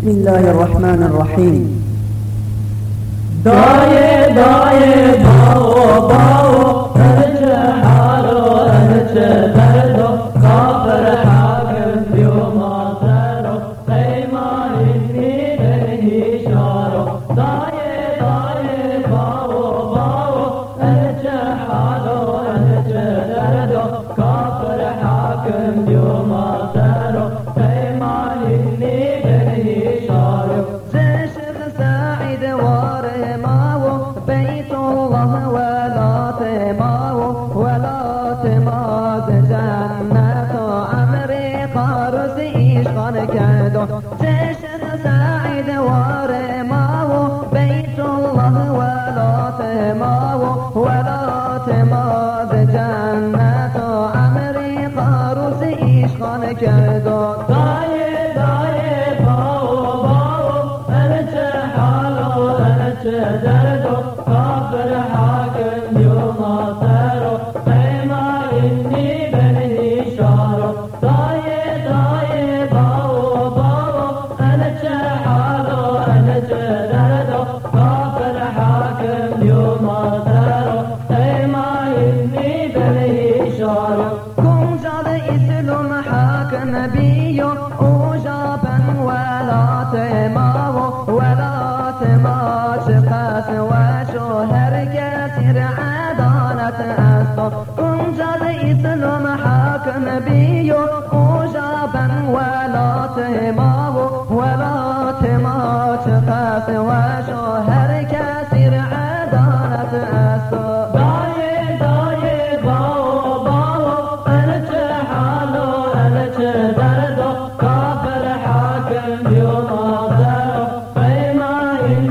بسم الله الرحمن الرحيم. داية داية باو باو وار ما و بیت الله ولات ما و ولات ما ز جنت و امریکا روز ایش خانه کرد و دای دای باو و با و چه حال و چه درد كون جاد إسلم حاك نبي وجابا ولا تماو ولا تما شقاس وشهر كثير عدالة أسطى كون جاد إسلم حاك نبي وجابا ولا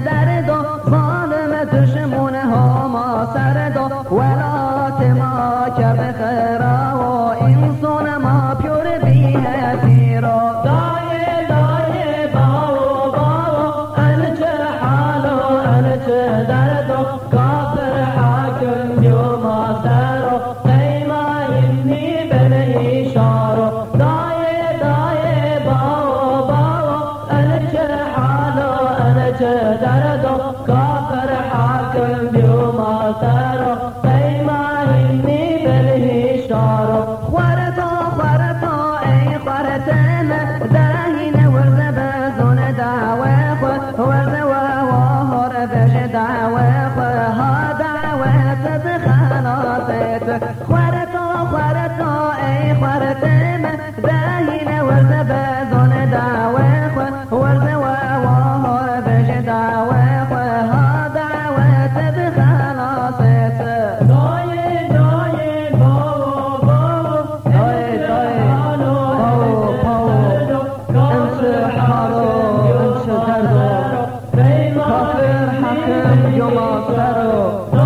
بر دوان سما وداهنا ورد بازون دعوة ورد mataron.